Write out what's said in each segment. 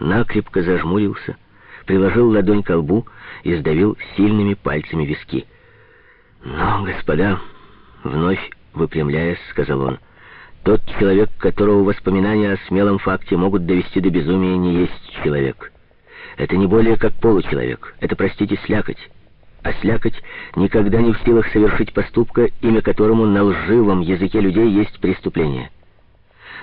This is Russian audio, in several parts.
накрепко зажмурился, приложил ладонь к лбу и сдавил сильными пальцами виски. «Но, господа», — вновь выпрямляясь, сказал он, «тот человек, которого воспоминания о смелом факте могут довести до безумия, не есть человек. Это не более как получеловек. Это, простите, слякоть. А слякоть никогда не в силах совершить поступка, имя которому на лживом языке людей есть преступление»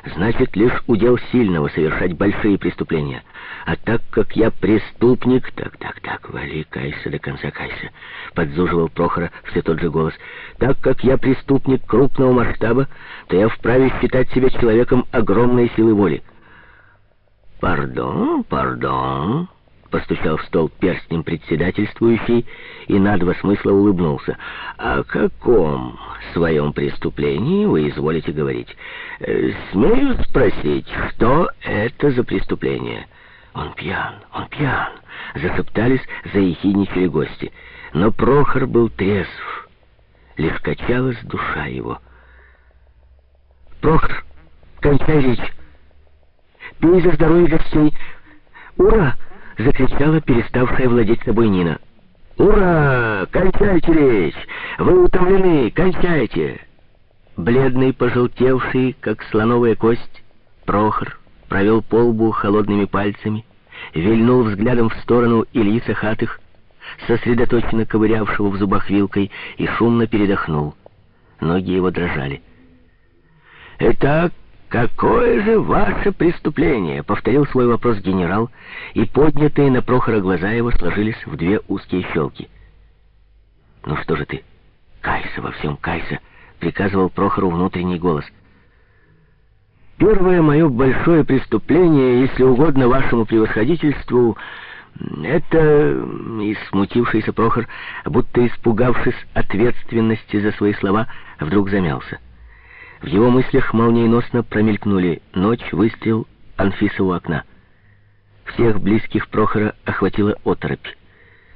значит лишь удел сильного совершать большие преступления. А так как я преступник... Так, так, так, вали, кайся до конца, кайся, подзуживал Прохора все тот же голос. Так как я преступник крупного масштаба, то я вправе считать себя человеком огромной силы воли. Пардон, пардон постучал в стол перстнем председательствующий и на два смысла улыбнулся. «О каком своем преступлении вы изволите говорить? Э, смею спросить, что это за преступление?» «Он пьян, он пьян!» — зашептались, заехидничали гости. Но Прохор был трезв, лишь качалась душа его. «Прохор, кончай речь! Пей за здоровье гостей! Ура!» — закричала переставшая владеть собой Нина. «Ура! Кончайте речь! Вы утомлены! Кончайте!» Бледный, пожелтевший, как слоновая кость, Прохор провел полбу холодными пальцами, вильнул взглядом в сторону Ильи Сахатых, сосредоточенно ковырявшего в зубах вилкой, и шумно передохнул. Ноги его дрожали. «Итак, «Какое же ваше преступление?» — повторил свой вопрос генерал, и поднятые на Прохора глаза его сложились в две узкие щелки. «Ну что же ты? Кайся во всем, кайся!» — приказывал Прохору внутренний голос. «Первое мое большое преступление, если угодно вашему превосходительству, это...» И смутившийся Прохор, будто испугавшись ответственности за свои слова, вдруг замялся. В его мыслях молниеносно промелькнули ночь, выстрел, Анфиса у окна. Всех близких Прохора охватила оторопь.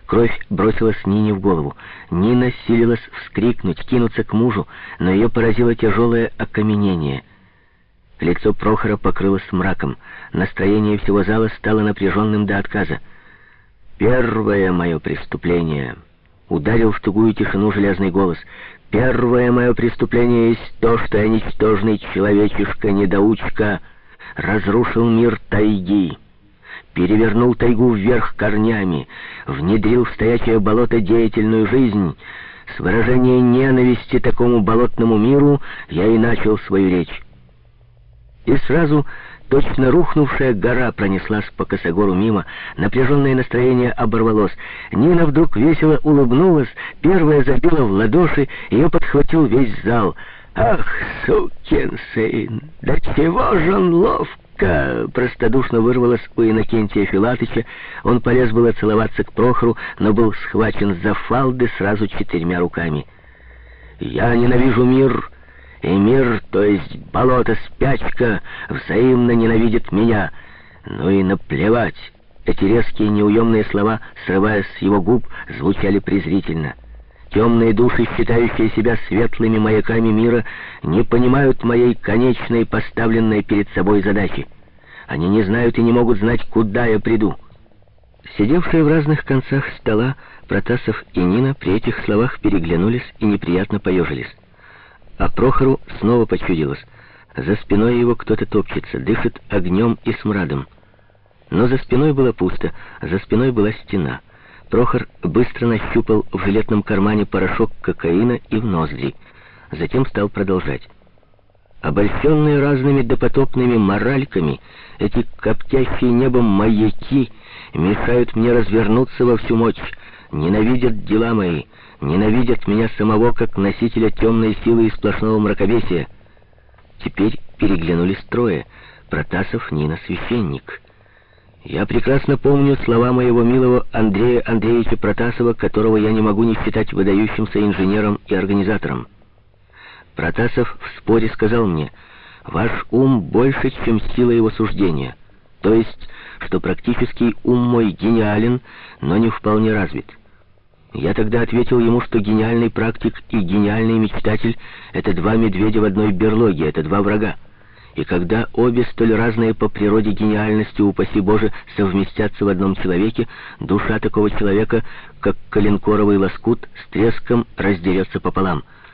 Кровь бросилась Нине в голову. Нина силилась вскрикнуть, кинуться к мужу, но ее поразило тяжелое окаменение. Лицо Прохора покрылось мраком. Настроение всего зала стало напряженным до отказа. «Первое мое преступление!» Ударил в тугую тишину железный голос. Первое мое преступление есть то, что я ничтожный человечишка-недоучка разрушил мир тайги, перевернул тайгу вверх корнями, внедрил в стоячее болото деятельную жизнь. С выражения ненависти такому болотному миру я и начал свою речь. И сразу Точно рухнувшая гора пронеслась по косогору мимо, напряженное настроение оборвалось. Нина вдруг весело улыбнулась, первая забила в ладоши, ее подхватил весь зал. «Ах, сукин сын, да чего же он ловко!» Простодушно вырвалось у Иннокентия Филатыча. Он полез было целоваться к Прохору, но был схвачен за фалды сразу четырьмя руками. «Я ненавижу мир!» И мир, то есть болото, спячка, взаимно ненавидит меня. Ну и наплевать. Эти резкие неуемные слова, срываясь с его губ, звучали презрительно. Темные души, считающие себя светлыми маяками мира, не понимают моей конечной поставленной перед собой задачи. Они не знают и не могут знать, куда я приду. Сидевшие в разных концах стола Протасов и Нина при этих словах переглянулись и неприятно поежились. А Прохору снова почудилось. За спиной его кто-то топчется, дышит огнем и смрадом. Но за спиной было пусто, за спиной была стена. Прохор быстро нащупал в жилетном кармане порошок кокаина и в ноздри. Затем стал продолжать. Обольщенные разными допотопными моральками, эти коптящие небом маяки мешают мне развернуться во всю мощь, ненавидят дела мои, ненавидят меня самого как носителя темной силы и сплошного мракобесия. Теперь переглянулись трое. Протасов, Нина, священник. Я прекрасно помню слова моего милого Андрея Андреевича Протасова, которого я не могу не считать выдающимся инженером и организатором. Протасов в споре сказал мне, «Ваш ум больше, чем сила его суждения». То есть, что практический ум мой гениален, но не вполне развит. Я тогда ответил ему, что гениальный практик и гениальный мечтатель — это два медведя в одной берлоге, это два врага. И когда обе столь разные по природе гениальности, упаси Боже, совместятся в одном человеке, душа такого человека, как коленкоровый лоскут, с треском раздерется пополам —